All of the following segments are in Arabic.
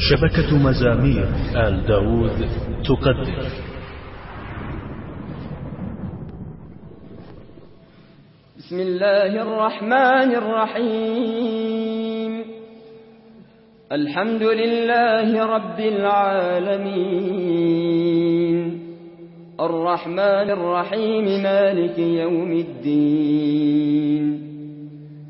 شبكة مزامير آل داود تقدم. بسم الله الرحمن الرحيم. الحمد لله رب العالمين. الرحمن الرحيم مالك يوم الدين.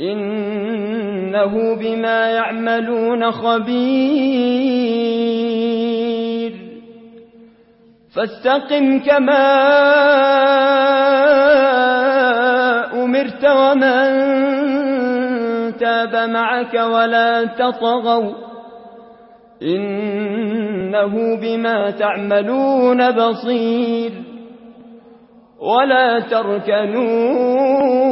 إنه بما يعملون خبير. فاستقم كما أمرت ومن تاب معك ولا تطغوا. إنه بما تعملون بصير. ولا تركنون.